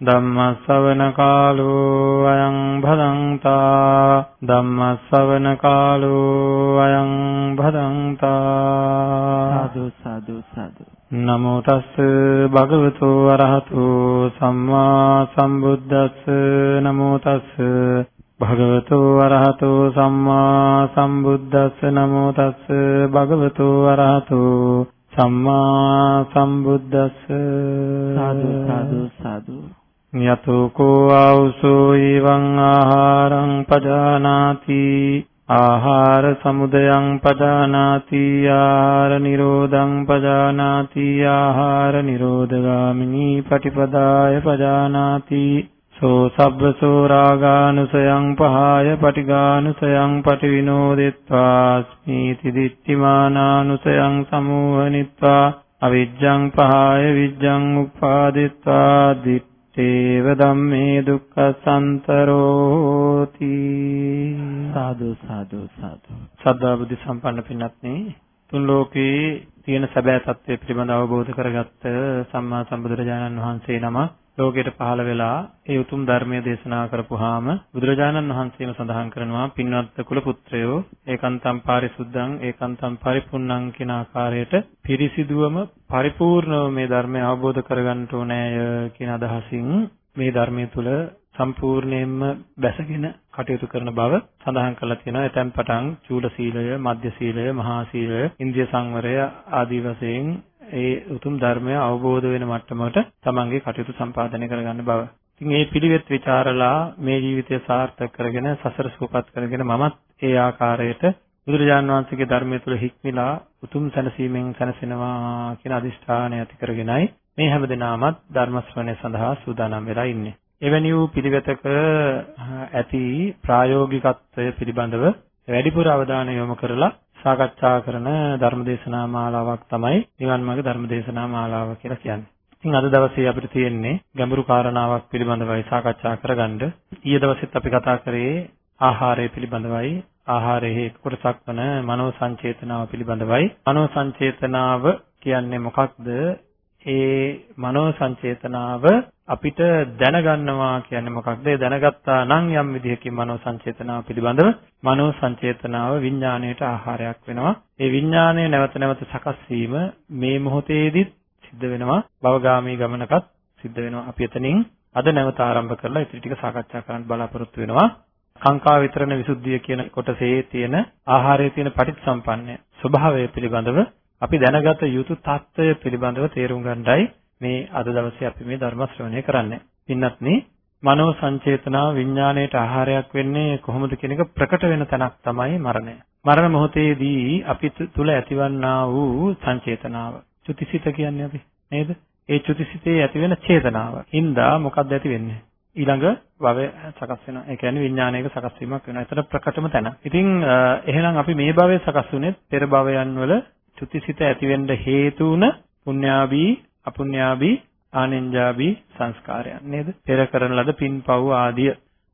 ධම්මස්සවන කාලෝ අයං භදංතා ධම්මස්සවන කාලෝ අයං භදංතා සාදු සාදු සාදු. නමෝ තස්ස භගවතු වරහතු සම්මා සම්බුද්දස්ස. නමෝ තස්ස භගවතු වරහතු සම්මා සම්බුද්දස්ස. නමෝ තස්ස භගවතු වරහතු සම්මා සම්බුද්දස්ස. සාදු සාදු සාදු යතෝ කෝ ආවුසෝ ඊවං ආහාරං පජානාති ආහාර සමුදයං පජානාති ආහාර නිරෝධං පජානාති ආහාර නිරෝධගාමිනී පටිපදාය පජානාති සෝ සබ්බසෝ රාගානුසයං පහය පටිගානුසයං පටිවිනෝදෙත්වා ස්මීති දිට්ඨිමානානුසයං සමූහනිත්වා අවිජ්ජං පහය විජ්ජං උපාදිත්වා දිත්තේව ධම්මේ දුක්ඛසන්තරෝති. සාදු සාදු සාදු. සද්ධා බුද්ධ සම්පන්න පින්වත්නි තුන් ලෝකේ තියෙන සැබෑ తත්වය පිළිබඳ අවබෝධ කරගත්ත සම්මා සම්බුදුරජාණන් වහන්සේ නමක් ලෝකයට පහළ වෙලා ඒ උතුම් ධර්මයේ දේශනා කරපුවාම බුදුරජාණන් වහන්සේම සඳහන් කරනවා පින්වත් කුල පුත්‍රයෝ ඒකාන්තම් පාරිසුද්ධං ඒකාන්තම් පරිපූර්ණං කියන ආකාරයට පිරිසිදුවම පරිපූර්ණව මේ ධර්මය අවබෝධ කරගන්න ඕනෑය කියන අදහසින් මේ ධර්මයේ තුල සම්පූර්ණයෙන්ම බැසගෙන කටයුතු කරන බව සඳහන් කරලා තියෙනවා. එතෙන් පටන් චූල සීලය, මධ්‍ය සීලය, මහා සීලය, ඉන්ද්‍රිය සංවරය ආදී වශයෙන් ඒ උතුම් ධර්මය අවබෝධ වෙන මට්ටමකට තමන්ගේ කටයුතු සම්පාදනය කරගන්න බව. ඉතින් මේ පිළිවෙත් ਵਿਚාරලා මේ ජීවිතය සාර්ථක කරගෙන සසර සූපත් කරගෙන මමත් ඒ ආකාරයට බුදුරජාන් වහන්සේගේ ධර්මය තුළ හික්මිලා උතුම් සැනසීමෙන් සැනසෙනවා කියන අදිෂ්ඨානය ඇති කරගෙනයි මේ හැමදෙනාමත් ධර්ම ශ්‍රවණය සඳහා සූදානම් වෙලා ඉන්නේ. එවැනි වූ පිළිවෙතක ඇති ප්‍රායෝගිකත්වය පිළිබඳව වැඩිපුර අවධානය යොමු කරලා සාකච්ඡා කරන ධර්මදේශනා මාලාවක් තමයි නිවන් මාර්ග ධර්මදේශනා මාලාව කියලා කියන්නේ. ඉතින් අද දවසේ අපිට තියෙන්නේ ගැඹුරු කාරණාවක් පිළිබඳවයි සාකච්ඡා කරගන්න. ඊයේ දවසෙත් අපි කතා කරේ ආහාරය පිළිබඳවයි ආහාරයේ කොටසක් වන මනෝ සංචේතනාව පිළිබඳවයි. මනෝ සංචේතනාව කියන්නේ මොකක්ද? ඒ මනෝ සංචේතනාව අපිට දැනගන්නවා කියන්නේ මොකක්ද? ඒ දැනගත්තා නම් යම් විදිහකින් මනෝ සංචේතනාව පිළිබඳව මනෝ සංචේතනාව විඥාණයට ආහාරයක් වෙනවා. ඒ විඥාණය නැවත නැවත සකස් වීම මේ මොහොතේදීත් සිද්ධ වෙනවා. භවගාමී ගමනකත් සිද්ධ වෙනවා. අපි එතනින් අද නැවත ආරම්භ කරලා ඉතිරි ටික සාකච්ඡා කරන්න බලාපොරොත්තු වෙනවා. කාංකා විතරණ විසුද්ධිය කියන කොටසේ තියෙන ආහාරයේ තියෙන පටිච්චසම්පන්නය ස්වභාවය පිළිබඳව අපි දැනගත යුතු తত্ত্বය පිළිබඳව තේරුම් ගන්නයි මේ අද දවසේ අපි මේ ධර්ම ශ්‍රවණය කරන්නේ. ඉන්නත්නි මනෝ සංචේතනා විඥාණයට ආහාරයක් වෙන්නේ කොහොමද කියන එක ප්‍රකට වෙන තැනක් තමයි මරණය. මරණ මොහොතේදී අපි තුල ඇතිවන්නා වූ සංචේතනාව. චුතිසිත කියන්නේ අපි නේද? ඒ චුතිසිතේ ඇතිවෙන චේතනාව. ඉන්දා මොකක්ද ඇති වෙන්නේ? ඊළඟ භවය සකස් වෙනවා. ඒ කියන්නේ විඥානයක සකස් වීමක් වෙනවා. ඒතර ප්‍රකටම තැන. ඉතින් එහෙනම් අපි මේ භවයේ සකස් වුණේ පෙර භවයන් වල චුතිසිත ඇතිවෙන්න හේතු වුණ පුණ්‍යාභී අපුණ්‍යාභී ආනෙන්ජාභී සංස්කාරයන් නේද? පෙර කරන ලද පින්පව් ආදිය.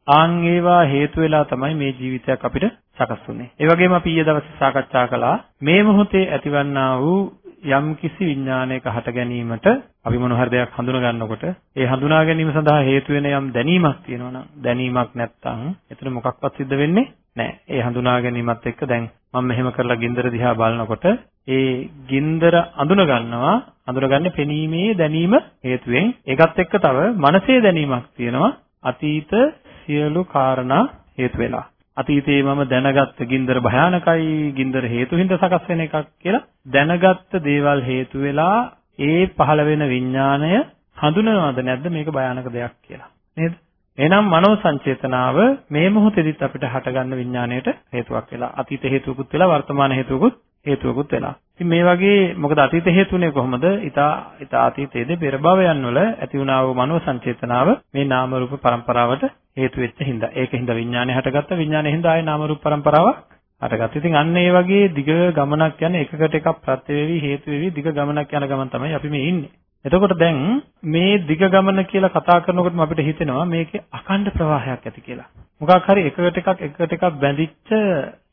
ආන් ඒවා හේතු වෙලා තමයි මේ ජීවිතයක් අපිට සකස් වුනේ. ඒ වගේම අපි ඊයේ දවසේ සාකච්ඡා කළා මේ මොහොතේ ඇතිවන්නා වූ යම් කිසි විඥානයක හට ගැනීමට අපි මොන හරි දෙයක් හඳුනා ගන්නකොට ඒ හඳුනා ගැනීම සඳහා හේතු වෙන යම් දැනීමක් තියෙනවා නම් දැනීමක් නැත්තම් එතන මොකක්වත් සිද්ධ වෙන්නේ නැහැ. ඒ හඳුනා ගැනීමත් එක්ක දැන් මම මෙහෙම කරලා ගින්දර දිහා බලනකොට ඒ ගින්දර අඳුන ගන්නවා. අඳුනගන්නේ පෙනීමේ දැනීම හේතුවෙන්. ඒකත් එක්ක තව මනසේ දැනීමක් තියෙනවා. අතීත සියලු කාරණා හේතු වෙලා. අතීතයේ මම දැනගත්ත ගින්දර භයානකයි ගින්දර හේතු හින්දා සකස් වෙන එකක් කියලා දැනගත්ත දේවල් හේතු වෙලා ඒ පහළ වෙන විඥාණය හඳුනනවද නැද්ද? මේක භයානක දෙයක් කියලා. නේද? එහෙනම් මනෝ සංචේතනාව මේ මොහොතේදීත් අපිට හටගන්න විඥාණයට හේතුවක් වෙලා අතීත හේතුවකුත් වෙලා වර්තමාන හේතුවකුත් හේතුවකුත් වෙලා. ඉතින් මේ වගේ මොකද අතීත හේතුනේ කොහොමද? ඊතා ඊතා අතීතයේදී පෙර භවයන් වල ඇති වුණා වූ මනෝ සංචේතනාව මේ නාම රූප පරම්පරාවට හේතු වෙච්ච හින්දා. ඒක හින්දා විඥානය හටගත්ත විඥානය හින්දා ආයේ නාම රූප පරම්පරාවක් හටගත්ත. ඉතින් අන්න ඒ වගේ දිග ගමනක් යන එකකට එකක් ප්‍රත්‍ය වේවි හේතු වේවි දිග ගමනක් යන ගමන් තමයි අපි මේ ඉන්නේ. එතකොට දැන් මේ දිග ගමන කියලා කතා කරනකොටම අපිට හිතෙනවා මේකේ අකණ්ඩ ප්‍රවාහයක් ඇති කියලා. මොකක් හරි එකකට එකක් එකකට එකක් බැඳිච්ච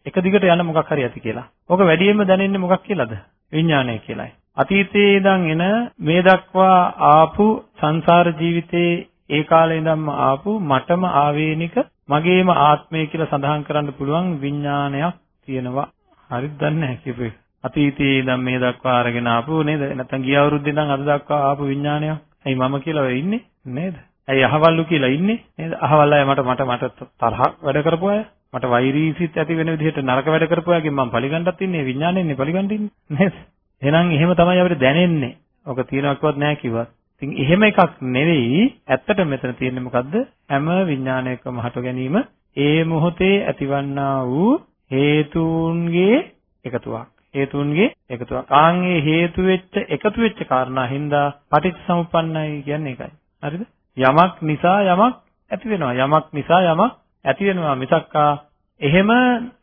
එක දිගට යන මොකක් හරි ඇති කියලා. ඕක වැඩියෙන්ම දැනෙන්නේ මොකක් කියලාද? විඥානය කියලායි. අතීතයේ ඉඳන් එන මේ දක්වා ආපු සංසාර ජීවිතේ ඒ කාලේ ඉඳන්ම ආපු මටම ආවේනික මගේම ආත්මය කියලා සඳහන් කරන්න පුළුවන් විඥානයක් තියෙනවා. හරිද දන්නේ නැහැ කියපු එක. අතීතයේ ඉඳන් මේ දක්වා අරගෙන ආපු නේද? නැත්නම් ගිය අවුරුද්දේ ඉඳන් අද දක්වා ආපු විඥානයක්. ඇයි මම කියලා ඔය ඉන්නේ නේද? ඇයි අහවල්ලු කියලා ඉන්නේ නේද? අහවල් අය මට මට මට තරහ වැඩ කරපු අය. මට වෛරීසිත ඇති වෙන විදිහට නරක වැඩ කරපු අයගෙන් මම පරිගන්නත් ඉන්නේ විඥාණයෙන්නේ පරිගන්න ඉන්නේ නේද? එහෙනම් එහෙම තමයි අපිට දැනෙන්නේ. ඔක තියෙනවක්වත් නැහැ කිව්වත්. ඉතින් එහෙම එකක් නෙවෙයි. ඇත්තට මෙතන තියෙන්නේ මොකද්ද? හැම විඥානයකම හට ගැනීම ඒ මොහොතේ ඇතිවන්නා වූ හේතුන්ගේ එකතුවක්. හේතුන්ගේ එකතුවක්. ආන් ඒ හේතු වෙච්ච එකතු වෙච්ච කාරණා හින්දා පටිච්චසමුප්පන්නයි කියන්නේ ඒකයි. හරිද? යමක් නිසා යමක් ඇති වෙනවා. යමක් නිසා යමක් ඇති වෙනවා මිසක්කා එහෙම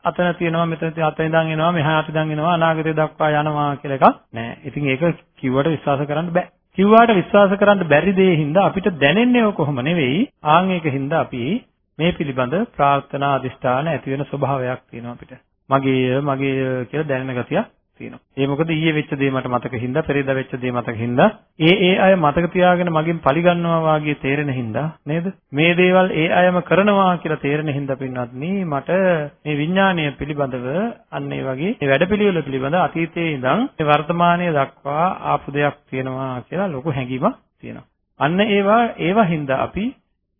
අතන තියෙනවා මෙතන අතන ඉඳන් එනවා මෙහාට ඉඳන් එනවා අනාගතය දක්වා යනවා කියලා එකක් නෑ. ඉතින් ඒක කිව්වට විශ්වාස කරන්න බෑ. කිව්වාට විශ්වාස කරන්න බැරි දේ හින්දා අපිට දැනෙන්නේ කොහොම නෙවෙයි. ආන් ඒක හින්දා අපි මේ පිළිබඳ ප්‍රාර්ථනා අදිෂ්ඨාන ඇති වෙන ස්වභාවයක් තියෙනවා අපිට. මගේ මගේ කියලා දැනෙන ගතියක් තියෙනවා. ඒ මොකද ඊයේ වෙච්ච දේ මට මතක හින්දා, පෙරේදා වෙච්ච දේ මතක හින්දා, ඒ ඒ අය මතක තියාගෙන මගෙන් පරිගන්නවා වාගේ තේරෙන හින්දා නේද? මේ දේවල් ඒ අයම කරනවා කියලා තේරෙන හින්දා පින්වත්නි මට මේ විඥානය පිළිබඳව අන්න ඒ වගේ මේ වැඩපිළිවෙල පිළිබඳ අතීතයේ ඉඳන් මේ වර්තමානයේ දක්වා ආපු දෙයක් තියෙනවා කියලා ලොකු හැඟීමක් තියෙනවා. අන්න ඒවා ඒවා හින්දා අපි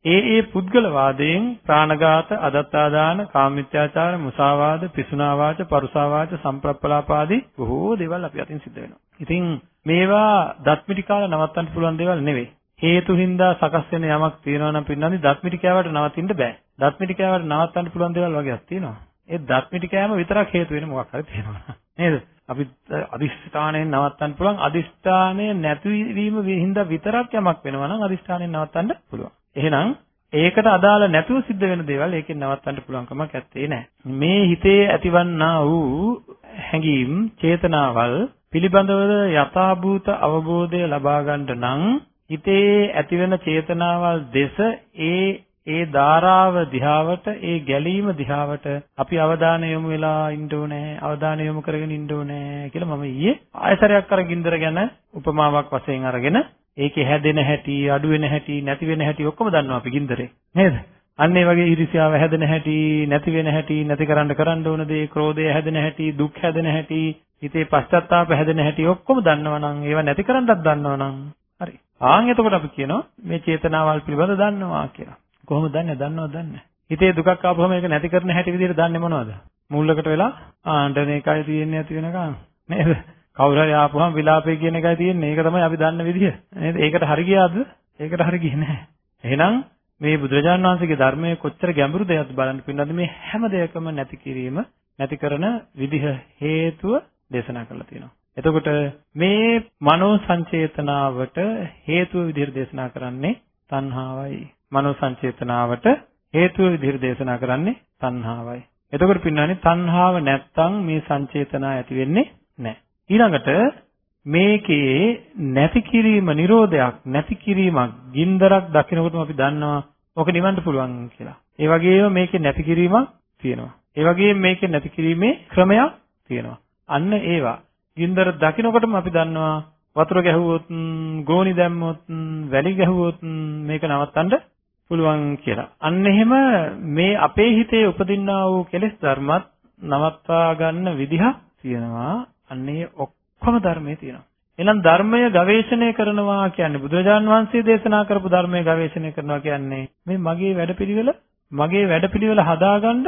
ඒ ඒ පුද්ගල වාදයෙන් ප්‍රාණඝාත, අදත්තාදාන, කාමමිත්‍යාචාර, මුසාවාද, පිසුනාවාච, පරුසාවාච, සම්ප්‍රප්පලාපාදී බොහෝ දේවල් අපි අතින් සිද්ධ වෙනවා. ඉතින් මේවා දත්මිටි කාලා නවත්තන්න පුළුවන් දේවල් නෙවෙයි. හේතු හින්දා සකස් වෙන යමක් තියෙනවා නම් පින්නන්නේ දත්මිටි කෑවට නවතින්න බෑ. දත්මිටි කෑවට නවත්තන්න පුළුවන් දේවල් වගේක් තියෙනවා. ඒ දත්මිටි කෑම විතරක් හේතු වෙන මොකක් හරි තියෙනවා. නේද? අපි අදිෂ්ඨාණයෙන් නවත්තන්න පුළුවන් අදිෂ්ඨානය නැතිවීම හින්දා විතරක් යමක් වෙනවා නම් අදිෂ්ඨාණයෙන් නවත්තන්න පුළුවන්. එහෙනම් ඒකට අදාළ නැතුව සිද්ධ වෙන දේවල් ඒකෙන් නවත්තන්න පුළුවන් කමක් නැත්තේ නෑ. මේ හිතේ ඇතිවන්නා වූ හැඟීම්, චේතනාවල් පිළිබඳව යථාභූත අවබෝධය ලබා ගන්න නම් හිතේ ඇතිවෙන චේතනාවල් දෙස ඒ ඒ ධාරාව දිහාවට ඒ ගැලීම දිහාවට අපි අවධානය යොමු වෙලා ඉන්න ඕනේ අවධානය යොමු කරගෙන ඉන්න ඕනේ කියලා මම ඊයේ ආයතරයක් අර ගින්දර ගැන උපමාවක් වශයෙන් අරගෙන ඒකේ හැදෙන හැටි, අඩු වෙන හැටි, නැති වෙන හැටි ඔක්කොම දන්නවා අපි ගින්දරේ. නේද? අන්න ඒ වගේ ඊර්ෂ්‍යාව හැදෙන හැටි, නැති වෙන හැටි, නැති කරන්න කරන්න ඕන දේ, ක්‍රෝධය හැදෙන හැටි, දුක් හැදෙන හැටි, හිතේ පශ්චාත්තාප හැදෙන හැටි ඔක්කොම දන්නවනම්, ඒවා නැති කරන්නත් දන්නවනම් හරි. ආන් එතකොට අපි කියනවා මේ චේතනාවල් පිළිබඳ දන්නවා කියලා. කොහොමද දන්නේ? දන්නවද දන්නේ? හිතේ දුකක් ආපුවම ඒක නැති කරන හැටි විදිහට දන්නේ මොනවද? මූලකට වෙලා ආණ්ඩන එකයි තියෙන්නේ නැති වෙනකන් නේද? කවුරු හරි ආපුවම විලාපේ කියන එකයි තියෙන්නේ. ඒක තමයි අපි දන්න විදිය. නේද? ඒකට හරි ගියාද? ඒකට හරි ගියේ නැහැ. එහෙනම් මේ බුදුරජාණන් වහන්සේගේ ධර්මයේ කොච්චර ගැඹුරු දෙයක්ද බලන්න පින්නද මේ හැම දෙයකම නැති කිරීම නැති කරන විදිහ හේතුව දේශනා කරලා තියෙනවා. එතකොට මේ මනෝ සංචේතනාවට හේතුව විදිහට දේශනා කරන්නේ තණ්හාවයි. මනෝ සංචේතනාවට හේතුව විදිහට දේශනා කරන්නේ තණ්හාවයි. එතකොට පින්නන්නේ තණ්හාව නැත්තම් මේ සංචේතනා ඇති වෙන්නේ නැහැ. ඊළඟට මේකේ නැති කිරීම නිරෝධයක් නැති කිරීමක් ගින්දරක් දකිනකොටම අපි දන්නවා ඔක නිවන්න පුළුවන් කියලා. ඒ වගේම මේකේ නැති කිරීමක් තියෙනවා. ඒ වගේම මේකේ නැති කිරීමේ ක්‍රමයක් තියෙනවා. අන්න ඒවා ගින්දර දකිනකොටම අපි දන්නවා වතුර ගැහුවොත් ගෝනි දැම්මොත් වැලි ගැහුවොත් මේක නවත්තන්න පුළුවන් කියලා. අන්න එහෙම මේ අපේ හිතේ උපදින්නා වූ කෙලෙස් ධර්මත් නවත්වා ගන්න විදිහක් තියෙනවා. අන්නේ ඔක්කොම ධර්මයේ තියෙනවා. එහෙනම් ධර්මය ගවේෂණය කරනවා කියන්නේ බුදුරජාන් වහන්සේ දේශනා කරපු ධර්මය ගවේෂණය කරනවා කියන්නේ මේ මගේ වැඩපිළිවෙල මගේ වැඩපිළිවෙල හදාගන්න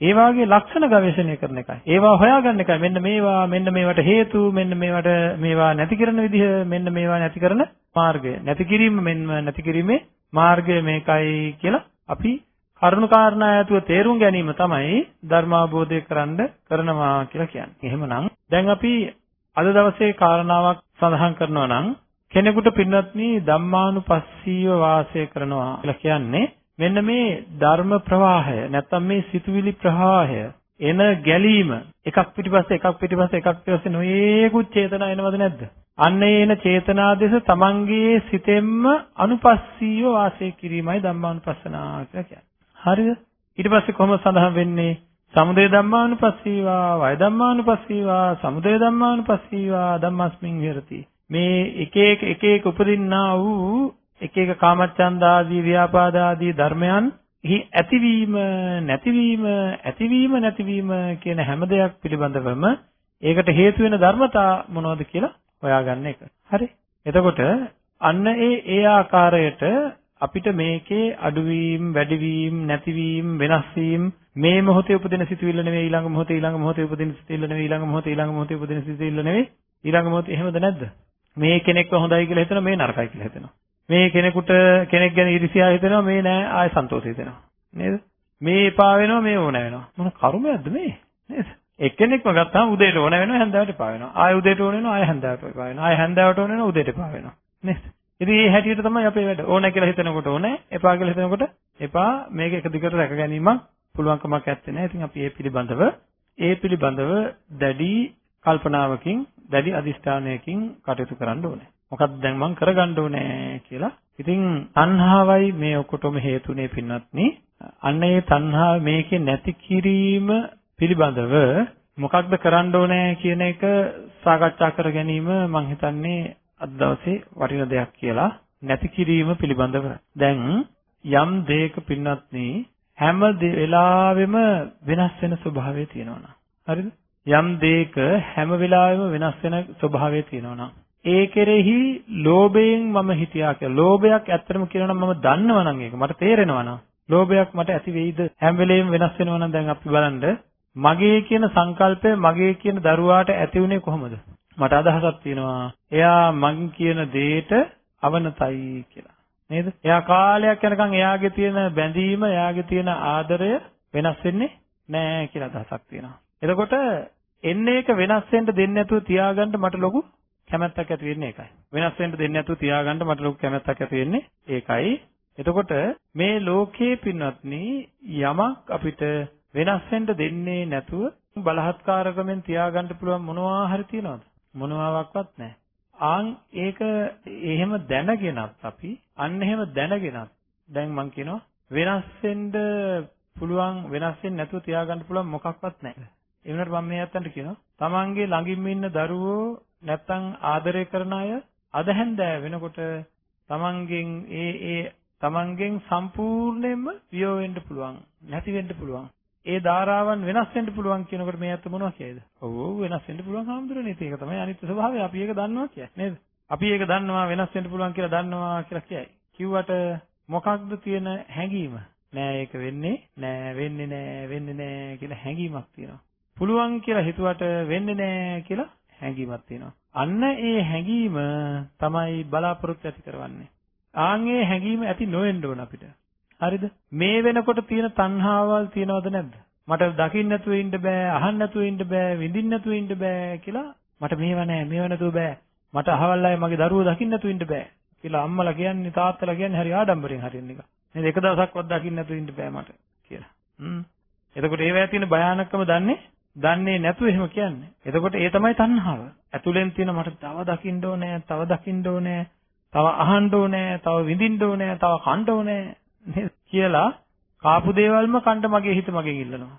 ඒ වාගේ ලක්ෂණ ගවේෂණය කරන එකයි. ඒවා හොයාගන්න එකයි. මෙන්න මේවා මෙන්න මේවට හේතු මෙන්න මේවට මේවා නැති කරන විදිහ මෙන්න මේවා නැති කරන මාර්ගය. නැති කිරීම මෙන්න නැති කිරීමේ මාර්ගය මේකයි කියලා අපි කරුණු කාරණා ඇතුව තේරුම් ගැනීම තමයි ධර්මාබෝධය කරන්න කරනවා කියලා කියන්නේ. එහෙමනම් දැන් අපි අද දවසේ කාරණාවක් සඳහන් කරනවා නම් කෙනෙකුට පින්වත්නි ධම්මානුපස්සීව වාසය කරනවා කියලා කියන්නේ මෙන්න මේ ධර්ම ප්‍රවාහය නැත්තම් මේ සිතුවිලි ප්‍රවාහය එන ගැලීම එකක් පිටිපස්සේ එකක් පිටිපස්සේ එකක් පිටිපස්සේ නොයේකුත් චේතනා එනවද නැද්ද? අන්න එන චේතනා දෙස තමන්ගේ සිතෙන්ම අනුපස්සීව වාසය කිරීමයි ධම්මානුපස්සනා කියලා කියන්නේ. හරිද? ඊට පස්සේ කොහොමද සඳහන් වෙන්නේ? සමුදය ධම්මානුපස්සීවා, වය ධම්මානුපස්සීවා, සමුදය ධම්මානුපස්සීවා ධම්මස්මින් විහෙරති. මේ එක එක එක එක උපදින්නා වූ එක එක කාමච්ඡන්ද ආදී ව්‍යාපාද ආදී ධර්මයන් එහි ඇතිවීම නැතිවීම ඇතිවීම නැතිවීම කියන හැම දෙයක් පිළිබඳවම ඒකට හේතු වෙන ධර්මතා මොනවද කියලා හොයාගන්න එක. හරි. එතකොට අන්න ඒ ඒ ආකාරයට අපිට මේකේ අඩුවීම්, වැඩිවීම්, නැතිවීම්, වෙනස් වීම මේ මොහොතේ උපදින සිතුවිල්ල නෙවෙයි ඊළඟ මොහොතේ ඊළඟ මොහොතේ උපදින සිතුවිල්ල නෙවෙයි ඊළඟ මොහොතේ ඊළඟ මොහොතේ උපදින සිතුවිල්ල නෙවෙයි ඊළඟ මොහොතේ එහෙමද නැද්ද? මේ කෙනෙක්ව හොඳයි කියලා හිතනවා මේ නරකයි කියලා හිතනවා. මේ කෙනෙකුට කෙනෙක් ගැන ඊර්ෂ්‍යා හිතෙනවා මේ නෑ ආය සන්තෝෂ හිතෙනවා. නේද? මේ එපා වෙනවා මේ ඕන වෙනවා. මොන කර්මයක්ද මේ? නේද? එක්කෙනෙක්ම ගත්තාම උදේට ඕන වෙනවා හැන්දෑවට එපා වෙනවා. ආය උදේට ඕන වෙනවා ආය හැන්දෑවට එපා වෙනවා. ආය හැන්දෑවට ඕන වෙනවා උදේට එපා වෙනවා. නේද? ඉතින් මේ හැටියට තමයි අපේ වැඩ. ඕන කියලා හිතනකොට ඕනේ, එපා කියලා හිතනකොට එපා. මේක එක දිගට රැක ගැනීමක් පුළුවන්කමක් නැත්තේ නෑ. ඉතින් අපි ඒ පිළිබඳව ඒ පිළිබඳව දැඩි කල්පනාවකින් දැඩි අදිෂ්ඨානයකින් කටයුතු කරන්න ඕනේ. මොකක්ද දැන් මම කරගන්න ඕනේ කියලා. ඉතින් තණ්හාවයි මේ ඔකොටම හේතුනේ පින්වත්නි. අන්න ඒ තණ්හාව මේකේ නැති කිරීම පිළිබඳව මොකක්ද කරන්න ඕනේ කියන එක සාකච්ඡා කර ගැනීම මම හිතන්නේ අද දවසේ වටින දෙයක් කියලා නැති කිරීම පිළිබඳව. දැන් යම් දෙයක පින්වත්නි හැම වෙලාවෙම වෙනස් වෙන ස්වභාවය තියෙනවා හරිද? යම් දෙයක හැම වෙලාවෙම වෙනස් වෙන ස්වභාවය තියෙනවා ඒ කෙරෙහි ලෝභයෙන් මම හිතියා කියලා. ලෝභයක් ඇත්තටම කියනවා නම් මම දන්නවා නම් ඒක මට තේරෙනවා නම් ලෝභයක් මට ඇති වෙයිද? හැම වෙලෙම වෙනස් වෙනවා නම් දැන් අපි බලන්න මගේ කියන සංකල්පය මගේ කියන දරුවාට ඇති උනේ කොහොමද? මට අදහසක් තියෙනවා. එයා මං කියන දෙයට අවනතයි කියලා. නේද? එයා කාලයක් යනකම් එයාගේ තියෙන බැඳීම, එයාගේ තියෙන ආදරය වෙනස් වෙන්නේ නැහැ කියලා අදහසක් තියෙනවා. එතකොට එන්නේ එක වෙනස් වෙන්න දෙන්නේ නැතුව තියාගන්න මට ලොකු කැමැත්තක් ඇති වෙන්නේ ඒකයි. වෙනස් වෙන්න දෙන්නේ නැතුව තියාගන්න මට ලොකු කැමැත්තක් ඇති වෙන්නේ ඒකයි. එතකොට මේ ලෝකයේ පින්වත්නි යමක් අපිට වෙනස් වෙන්න දෙන්නේ නැතුව බලහත්කාරකමෙන් තියාගන්න පුළුවන් මොනවා හරි තියනවද? මොනවාක්වත් නැහැ. ආන් ඒක එහෙම දැනගෙනත් අපි අන්න එහෙම දැනගෙනත් දැන් මම කියනවා වෙනස් වෙන්න පුළුවන් වෙනස් වෙන්නේ නැතුව තියාගන්න පුළුවන් මොකක්වත් නැහැ. ඒ වුණාට මම මේ අතන්ට කියනවා තමන්ගේ ළඟින්ම ඉන්න දරුවෝ නැත්තම් ආදරය කරන අය අද හැන්දෑ වෙනකොට තමන්ගෙන් ඒ ඒ තමන්ගෙන් සම්පූර්ණයෙන්ම වියෝ වෙන්න පුළුවන් නැති වෙන්න පුළුවන් ඒ ධාරාවන් වෙනස් වෙන්න පුළුවන් කියනකොට මේ ඇත්ත මොනවා කියයිද? ඔව් ඔව් වෙනස් වෙන්න පුළුවන් හාමුදුරනේ. ඒක තමයි අනිත්‍ය ස්වභාවය. අපි ඒක දන්නවා කියන්නේ නේද? අපි ඒක දන්නවා වෙනස් වෙන්න පුළුවන් කියලා දන්නවා කියලා කියයි. කිව්වට මොකක්ද තියෙන හැඟීම? නෑ ඒක වෙන්නේ නෑ වෙන්නේ නෑ වෙන්නේ නෑ කියලා හැඟීමක් තියෙනවා. පුළුවන් කියලා හිතුවට වෙන්නේ නෑ කියලා හැඟීමක් තියෙනවා. අන්න ඒ හැඟීම තමයි බලාපොරොත්තු ඇති කරවන්නේ. ආන් ඒ හැඟීම ඇති නොවෙන්න ඕන අපිට. හරිද? මේ වෙනකොට තියෙන තණ්හාවල් තියනවද නැද්ද? මට දකින්න නැතුව ඉන්න බෑ, අහන්න නැතුව ඉන්න බෑ, විඳින්න නැතුව ඉන්න බෑ කියලා මට මේව නෑ, මේව නැතුව බෑ. මට අහවල් අය මගේ දරුවෝ දකින්න නැතුව ඉන්න බෑ කියලා අම්මලා කියන්නේ තාත්තලා කියන්නේ හරි ආඩම්බරෙන් හරියන එක. නේද? එක දවසක්වත් දකින්න නැතුව ඉන්න බෑ මට කියලා. හ්ම්. එතකොට ඒවැය තියෙන භයානකම දන්නේ දන්නේ නැතුව එහෙම කියන්නේ. එතකොට ඒ තමයි තණ්හාව. ඇතුලෙන් තියෙන මට තව දකින්න ඕනේ, තව දකින්න ඕනේ, තව අහන්න ඕනේ, තව විඳින්න ඕනේ, තව කන්න ඕනේ කියලා කාපු දේවල්ම කන්න මගේ හිත මගෙන් ඉල්ලනවා.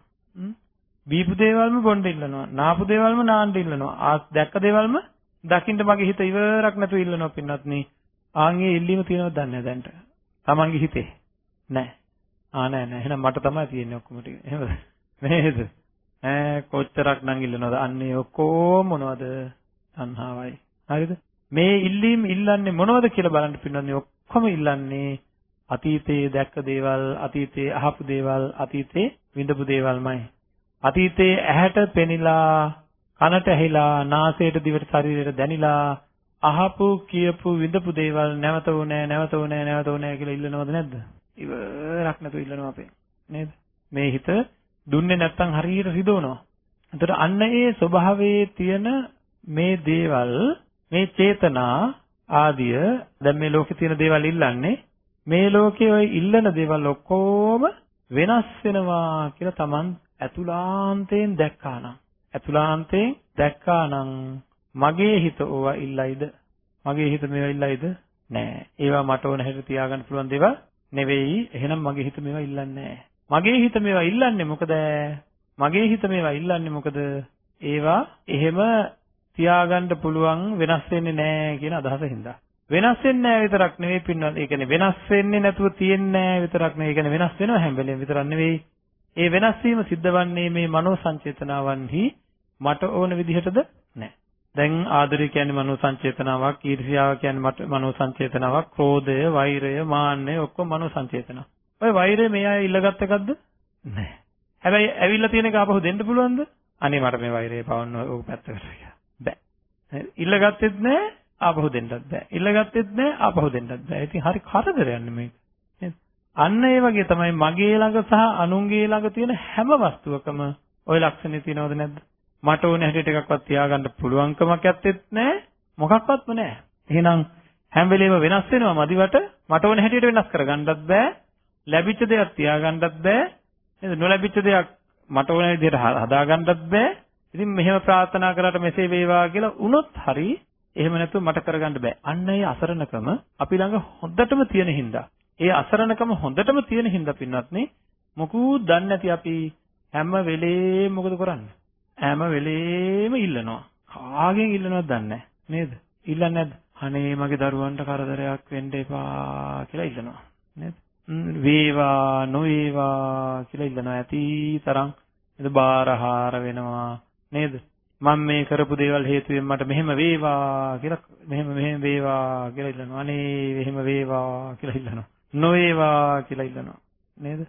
බීපු දේවල්ම බොන්න ඉල්ලනවා. නාපු දේවල්ම නාන්න ඉල්ලනවා. ආ දැක්ක දේවල්ම දකින්න මගේ හිත ඉවරක් නැතුව ඉල්ලනවා පින්නත් නේ. ආන්ගේ ඉල්ලීම තියෙනවද දන්නේ නැහැ දැන්ට. Tamange හිතේ. නැහැ. ආ නෑ නෑ. එහෙනම් මට තමයි තියෙන්නේ ඔක්කොම ටික. එහෙමද? නේද? ඈ කොච්චරක් නම් ඉල්ලනවද? අන්නේ ඔක්කොම මොනවද? තණ්හාවයි. හරිද? මේ ඉල්ලීම් ඉල්ලන්නේ මොනවද කියලා බලන්න පින්නන්නේ ඔක්කොම ඉල්ලන්නේ අතීතයේ දැක්ක දේවල්, අතීතයේ අහපු දේවල්, අතීතයේ විඳපු දේවල්මයි. අතීතයේ ඇහැට පෙනිලා, කනට ඇහිලා, නාසයට දිවට ශරීරයට දැනිලා අහපු කියපු විඳපු දේවල් නැවත උනේ නැවත උනේ නැවත උනේ කියලා ඉල්ලනවද නැද්ද? ඉවරක් නැතුව ඉල්ලනවා අපේ. නේද? මේ හිත දුන්නේ නැත්තම් හරියට රිදවනවා. එතකොට අන්න ඒ ස්වභාවයේ තියෙන මේ දේවල් මේ චේතනා ආදිය දැන් මේ ලෝකේ තියෙන දේවල් ඉල්ලන්නේ මේ ලෝකයේ ඔය ඉල්ලන දේවල් ඔක්කොම වෙනස් වෙනවා කියලා Taman ඇතුලාන්තයෙන් දැක්කානම් ඇතුලාන්තයෙන් දැක්කානම් මගේ හිත ඕවා ඉල්ලයිද? මගේ හිත මේවා ඉල්ලයිද? නෑ. ඒවා මට ඕන හැටියට තියාගන්න පුළුවන් දේවල් නෙවෙයි. එහෙනම් මගේ හිත මේවා ඉල්ලන්නේ මගේ හිත මේවා ඉල්ලන්නේ මොකද? මගේ හිත මේවා ඉල්ලන්නේ මොකද? ඒවා එහෙම තියාගන්න පුළුවන් වෙනස් වෙන්නේ නැහැ කියන අදහසින්ද. වෙනස් වෙන්නේ නැහැ විතරක් නෙවෙයි පින්නත්. ඒ කියන්නේ වෙනස් වෙන්නේ නැතුව තියෙන්නේ නැහැ විතරක් නෙවෙයි. ඒ කියන්නේ වෙනස් වෙනවා හැම වෙලේම විතරක් නෙවෙයි. ඒ වෙනස් වීම සිද්ධ වන්නේ මේ මනෝ සංචේතනාවන්හි මට ඕන විදිහටද නැහැ. දැන් ආදරය කියන්නේ මනෝ සංචේතනාවක්, ඊර්ෂ්‍යාව කියන්නේ මට මනෝ සංචේතනාවක්, ක්‍රෝධය, වෛරය, මාන්නය ඔක්කොම මනෝ සංචේතන. ඔය වෛරය මේ අය ඉල්ලගත් එකක්ද? නැහැ. හැබැයි ඇවිල්ලා තියෙන එක ආපහු දෙන්න පුළුවන්ද? අනේ මට මේ වෛරය පවන්න ඕක පැත්තකට කියලා. බෑ. ඉල්ලගත්තෙත් නැහැ ආපහු දෙන්නත් බෑ. ඉල්ලගත්තෙත් නැහැ ආපහු දෙන්නත් බෑ. ඉතින් හරි කරදරයක් මේක. නේද? අන්න ඒ වගේ තමයි මගේ ළඟ සහ අනුන්ගේ ළඟ තියෙන හැම වස්තුවකම ওই ලක්ෂණේ තියෙනවද නැද්ද? මට ඕන හැටියට එකක්වත් තියාගන්න පුළුවන්කමක් ඇත්තෙත් නැහැ. මොකක්වත්ම නැහැ. එහෙනම් හැම වෙලේම වෙනස් වෙනවා මදිවට මට ඕන හැටියට වෙනස් කරගන්නත් බෑ. ලැබිච්ච දෙයක් තියාගන්නත් බෑ. නේද? නොලැබිච්ච දෙයක් මට ඕන විදිහට හදාගන්නත් බෑ. ඉතින් මෙහෙම ප්‍රාර්ථනා කරලා මෙසේ වේවා කියලා වුණොත් හරි එහෙම නැතුව මට කරගන්න බෑ. අන්න ඒ අසරණකම අපි ළඟ හොඳටම තියෙන හින්දා. ඒ අසරණකම හොඳටම තියෙන හින්දා පින්වත්නි මොකුත් දන්නේ නැති අපි හැම වෙලේම මොකද කරන්නේ? හැම වෙලේම ඉල්ලනවා. කාගෙන් ඉල්ලනවද දන්නේ නේද? ඉල්ලන්නේ නැද්ද? අනේ මගේ දරුවන්ට කරදරයක් වෙන්න එපා කියලා ඉල්ලනවා. නේද? වේවා නොවේවා කියලා ඉල්ලනවා. ඇති තරම් නේද? බාරහාර වෙනවා. නේද? මම මේ කරපු දේවල් හේතුවෙන් මට මෙහෙම වේවා කියලා මෙහෙම මෙහෙම වේවා කියලා ඉල්ලනවා. අනේ එහෙම වේවා කියලා ඉල්ලනවා. නොවේවා කියලා ඉල්ලනවා. නේද?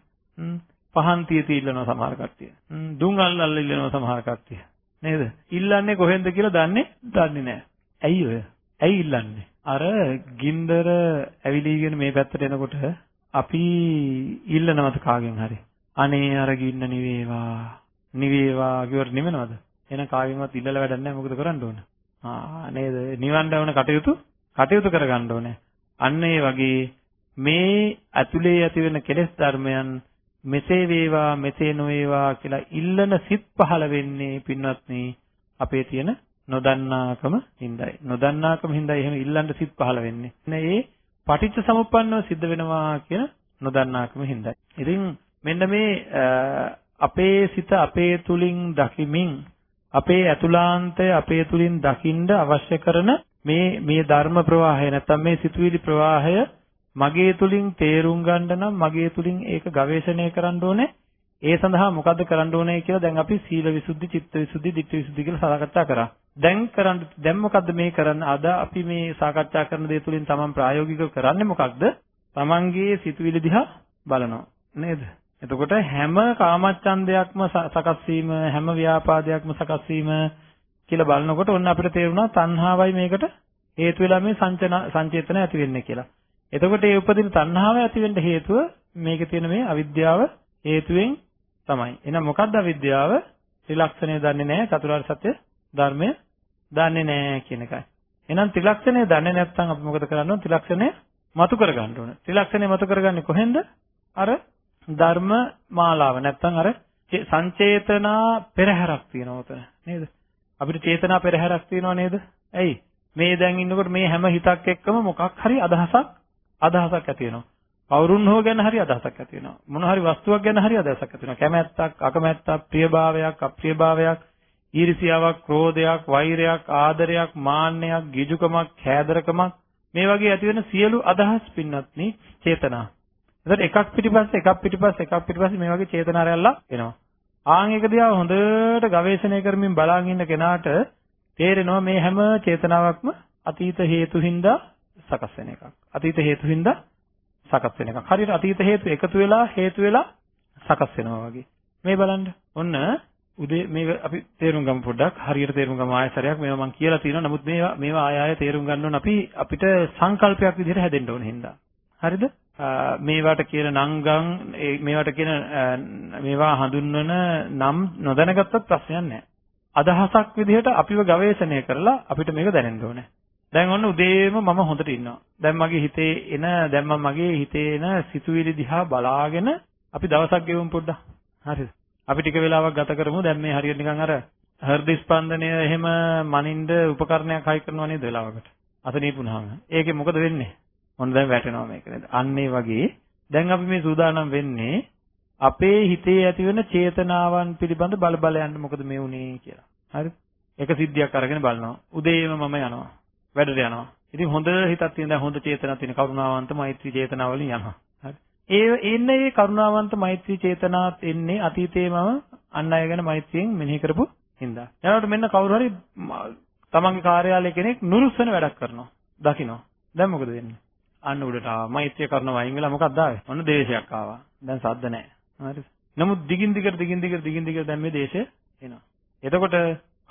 පහන් තියති ඉල්ලනවා සමහර කට්ටිය. දුම් අල්ල අල්ල ඉල්ලනවා සමහර කට්ටිය. නේද? ඉල්ලන්නේ කොහෙන්ද කියලා දන්නේ දන්නේ නැහැ. ඇයි ඔය? ඇයි ඉල්ලන්නේ? අර ගින්දර ඇවිලීගෙන මේ පැත්තට එනකොට අපි ඉල්ලනවද කාගෙන් හරි? අනේ අර ගින්න නිවේවා. නිවේවා කියවට නිවෙනවද? එහෙනම් කාගෙන්වත් ඉල්ලලා වැඩක් නැහැ මොකද කරන්න ඕන? ආ නේද? නිවන්න ඕන කටයුතු කටයුතු කරගන්න ඕනේ. අන්න ඒ වගේ මේ ඇතුලේ ඇති වෙන කෙලෙස් ධර්මයන් මෙසේ වේවා මෙසේ නොවේවා කියලා ඉල්ලන සිත් පහළ වෙන්නේ පින්වත්නි අපේ තියෙන නොදන්නාකම හින්දායි. නොදන්නාකම හින්දායි එහෙම ඉල්ලන්න සිත් පහළ වෙන්නේ. මේ පටිච්ච සමුප්පන්නව සිද්ධ වෙනවා කියන නොදන්නාකම හින්දායි. ඉතින් මෙන්න මේ අපේ සිත අපේ තුලින් දකිමින් අපේ ඇතුලාන්තය අපේ තුලින් දකින්න අවශ්‍ය කරන මේ මේ ධර්ම ප්‍රවාහය නැත්නම් මේ සිතුවිලි ප්‍රවාහය මගේ තුලින් තේරුම් ගන්න නම් මගේ තුලින් ඒක ගවේෂණය කරන්න ඕනේ. ඒ සඳහා මොකද්ද කරන්න ඕනේ කියලා දැන් අපි සීල විසුද්ධි, චිත්ත විසුද්ධි, ධිට්ඨි විසුද්ධි කියලා සාකච්ඡා කරා. දැන් කරන්න දැන් මොකද්ද මේ කරන්න? අද අපි මේ සාකච්ඡා කරන දේ තුලින් තමන් ප්‍රායෝගිකව කරන්නේ මොකක්ද? තමන්ගේ සිතුවිලි දිහා බලනවා. නේද? එතකොට හැම කාමච්ඡන්දයක්ම සකස් වීම හැම ව්‍යාපාදයක්ම සකස් වීම කියලා බලනකොට ඔන්න අපිට තේරුණා තණ්හාවයි මේකට හේතු වෙලා මේ සංචන සංචේතන ඇති වෙන්නේ කියලා. එතකොට ඒ උපදින තණ්හාව ඇති වෙන්න හේතුව මේකේ තියෙන මේ අවිද්‍යාව හේතුවෙන් තමයි. එහෙනම් මොකක්ද අවිද්‍යාව? ත්‍රිලක්ෂණය දන්නේ නැහැ චතුරාර්ය සත්‍ය ධර්මය දන්නේ නැහැ කියන එකයි. එහෙනම් ත්‍රිලක්ෂණය දන්නේ නැත්නම් අපි මොකද කරන්න ඕන? ත්‍රිලක්ෂණය මතු කරගන්න ඕන. ත්‍රිලක්ෂණය මතු කරගන්නේ කොහෙන්ද? අර ධර්ම මාලාව නැත්තම් අර සංචේතනා පෙරහැරක් තියෙනවා උතන නේද? අපිට චේතනා පෙරහැරක් තියෙනවා නේද? ඇයි? මේ දැන් ඉන්නකොට මේ හැම හිතක් එක්කම මොකක් හරි අදහසක් අදහසක් ඇති වෙනවා. කවුරුන් හෝ ගැන හරි අදහසක් ඇති වෙනවා. මොන හරි වස්තුවක් ගැන හරි අදහසක් ඇති වෙනවා. කැමැත්තක්, අකමැත්තක්, ප්‍රියභාවයක්, අප්‍රියභාවයක්, ඊර්ෂියාවක්, ක්‍රෝධයක්, වෛරයක්, ආදරයක්, මාන්නයක්, ගිජුකමක්, කෑදරකමක් මේ වගේ ඇති වෙන සියලු අදහස් පින්නත්නි චේතනා. එතකොට එකක් පිටිපස්සේ එකක් පිටිපස්සේ එකක් පිටිපස්සේ මේ වගේ චේතනා රැල්ලක් එනවා. ආන් එක දිහා හොඳට ගවේෂණය කරමින් බලාගෙන ඉන්න කෙනාට තේරෙනවා මේ හැම චේතනාවක්ම අතීත හේතු හින්දා සකස් වෙන එකක්. අතීත හේතු හින්දා සකස් වෙන එකක්. හරියට අතීත හේතු එකතු වෙලා හේතු වෙලා සකස් වෙනවා වගේ. මේ බලන්න. ඔන්න උදේ මේක අපි තේරුම් ගමු පොඩ්ඩක්. හරියට තේරුම් ගමු ආයතරයක්. මේවා මම කියලා තියෙනවා. නමුත් මේවා මේවා ආය ආය තේරුම් ගන්න ඕන අපි අපිට සංකල්පයක් විදිහට හැදෙන්න ඕන හින්දා. හරිද? මේවට කියන නංගම් මේවට කියන මේවා හඳුන්වන නම් නොදැනගත්තත් ප්‍රශ්නයක් නැහැ. අදහසක් විදිහට අපිව ගවේෂණය කරලා අපිට මේක දැනෙන්න ඕනේ. දැන් ඔන්න උදේම මම හොඳට ඉන්නවා. දැන් මගේ හිතේ එන දැන් මම මගේ හිතේ එන සිතුවිලි දිහා බලාගෙන අපි දවසක් ගෙවමු පොඩ්ඩක්. හරිද? අපි ටික වෙලාවක් ගත කරමු. දැන් මේ හරියට නිකන් අර හෘද ස්පන්දනය එහෙම මනින්ද උපකරණයක් හයි කරනවා නේද වෙලාවකට. අසනීප වුණාම. ඒකේ මොකද වෙන්නේ? මොන දැන් වැටෙනවා මේක නේද? අන්න ඒ වගේ දැන් අපි මේ සූදානම් වෙන්නේ අපේ හිතේ ඇතිවෙන චේතනාවන් පිළිබඳ බල බල යන්න මොකද මේ උනේ කියලා. හරිද? එක සිද්ධියක් අරගෙන බලනවා. උදේම මම යනවා. වැඩට යනවා. ඉතින් හොඳ හිතක් තියෙන දැන් හොඳ චේතනාවක් තියෙන කරුණාවන්ත මෛත්‍රී චේතනාවලින් යනවා. හරි. ඒ එන්නේ මේ කරුණාවන්ත මෛත්‍රී චේතනාවත් එන්නේ අතීතයේ මම අන් අය ගැන මෛත්‍රියෙන් මෙනෙහි කරපු හින්දා. යාළුවට මෙන්න කවුරු හරි තමන්ගේ කාර්යාලයේ කෙනෙක් නුරුස්සන වැඩක් කරනවා. දකින්නවා. දැන් මොකද වෙන්නේ? අන්න උඩට ආවා. මෛත්‍රිය කරනවා වයින් වෙලා මොකක්ද ආවේ? ඔන්න දේශයක් ආවා. දැන් සද්ද නැහැ. හරිද? නමුත් දිගින් දිගට දිගින් දිගට දිගින් දිගට දැන් මේ දේශය එනවා. එතකොට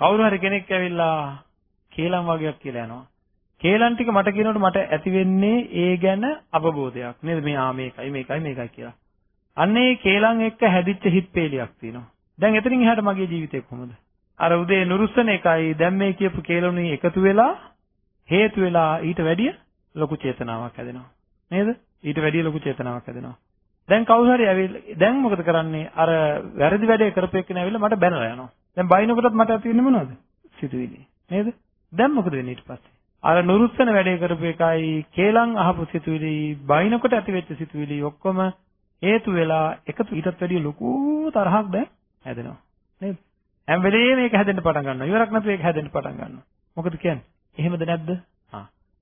කවුරු හරි කෙනෙක් ඇවිල්ලා කේලම් වගේක් කියලා යනවා. කේලම් ටික මට කියනකොට මට ඇති වෙන්නේ ඒ ගැන අවබෝධයක්. නේද? මේ ආ මේකයි මේකයි මේකයි කියලා. අන්න ඒ කේලම් එක්ක හැදිච්ච හිත් පේලියක් තියෙනවා. දැන් එතනින් එහාට මගේ ජීවිතේ කොහොමද? අර උදේ නුරුස්සන එකයි දැන් මේ කියපු කේලුණී එකතු වෙලා හේතු වෙලා ඊට වැඩිය ලොකු චේතනාවක් හැදෙනවා. නේද? ඊට වැඩිය ලොකු චේතනාවක් හැදෙනවා. දැන් කවුරු හරි ඇවිල්ලා දැන් මොකද කරන්නේ? අර වැරදි වැඩේ කරපෙන්න ඇවිල්ලා මට බැනලා යනවා. දැන් බයිනකොටත් මට ඇති වෙන්නේ මොනවද? සිතුවිලි. නේද? දැන් මොකද වෙන්නේ ඊට පස්සේ? අර නුරුස්සන වැඩේ කරපු එකයි කේලම් අහපු සිතුවිලි බයිනකොට ඇති වෙච්ච සිතුවිලි ඔක්කොම හේතු වෙලා එකතු ඊටත් වැඩිය ලොකු තරහක් දැන් හැදෙනවා. නේද? හැම වෙලේම මේක හැදෙන්න පටන් ගන්නවා. ඉවරක් නැතුව ඒක හැදෙන්න පටන් ගන්නවා. මොකද කියන්නේ? එහෙමද නැද්ද?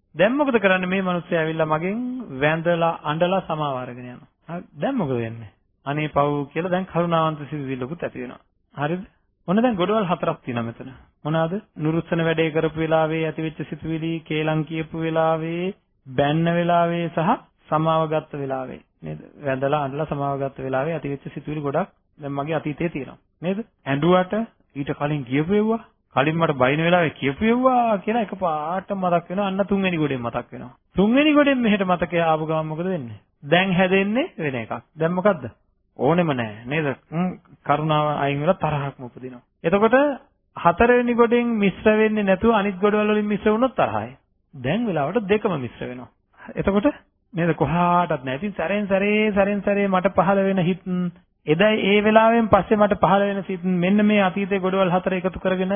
ආ. දැන් මොකද කරන්නේ මේ මිනිස්සයා ඇවිල්ලා මගෙන් වැඳලා අඬලා සමාව අරගෙන යනවා. හරි. දැන් මොකද වෙන්නේ? අනේ පව් කියලා දැන් කරුණාවන්ත සිතුවිල්ලකුත් ඇති වෙනවා. හරිද? ඔන්න දැන් ගොඩවල් හතරක් තියෙනවා මෙතන. මොනවාද? නුරුස්සන වැඩේ කරපු වෙලාවේ ඇතිවෙච්ච සිතුවිලි, කේලම් කියපු වෙලාවේ, බැන්න වෙලාවේ සහ සමාව ගත්ත වෙලාවේ. නේද? වැඳලා අඬලා සමාව ගත්ත වෙලාවේ ඇතිවෙච්ච සිතුවිලි ගොඩක් දැන් මගේ අතීතයේ තියෙනවා. නේද? ඇඬුවට ඊට කලින් කියපු ඒවා කලින් මට බයින වෙලාවේ කියපු ඒවා කියලා එකපාරට මතක් වෙනවා. අන්න තුන්වෙනි ගොඩෙන් මතක් වෙනවා. තුන්වෙනි ගොඩෙන් මෙහෙට මතකය ආපු ගමන් මොකද වෙන්නේ? දැන් හැදෙන්නේ වෙන එකක්. දැන් මොකද්ද? ඕනෙම නැහැ නේද? කරුණාව අයින් වෙලා තරහක්ම උපදිනවා. එතකොට හතරවෙනි ගොඩෙන් මිශ්‍ර වෙන්නේ නැතුව අනිත් ගොඩවල වලින් මිශ්‍ර වුණොත් තරහයි. දැන් වෙලාවට දෙකම මිශ්‍ර වෙනවා. එතකොට නේද? කොහාටත් නැහැ ඉතින් සැරෙන් සැරේ සැරෙන් සැරේ මට පහළ වෙන හිත් එදා ඒ වෙලාවෙන් පස්සේ මට පහළ වෙන සිත් මෙන්න මේ අතීතයේ ගොඩවල් හතර එකතු කරගෙන